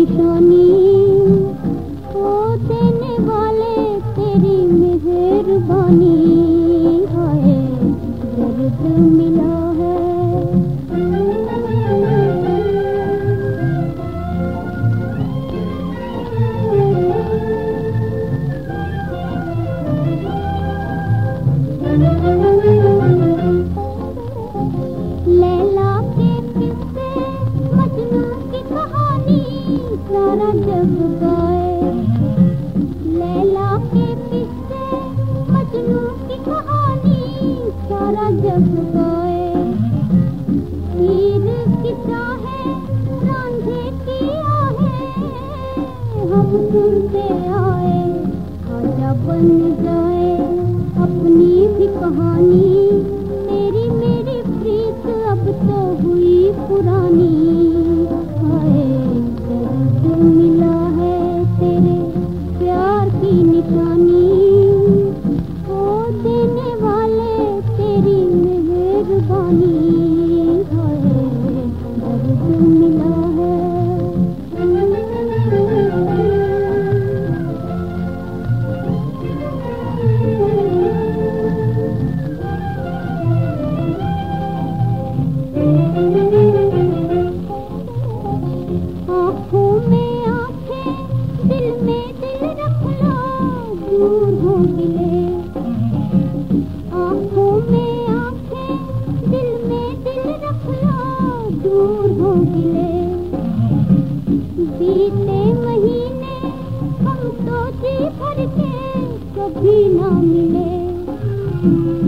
जीतनी ओ दिन वाले तेरी मेहरबानी सारा जग गाए लैला के किस्से मजनू की कहानी सारा जग गाए हीर की चाहे रांझे की आहे हम सुनते आए खाजा बन जाए, अपनी भी कहानी। कभी ना मिले।